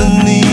着你。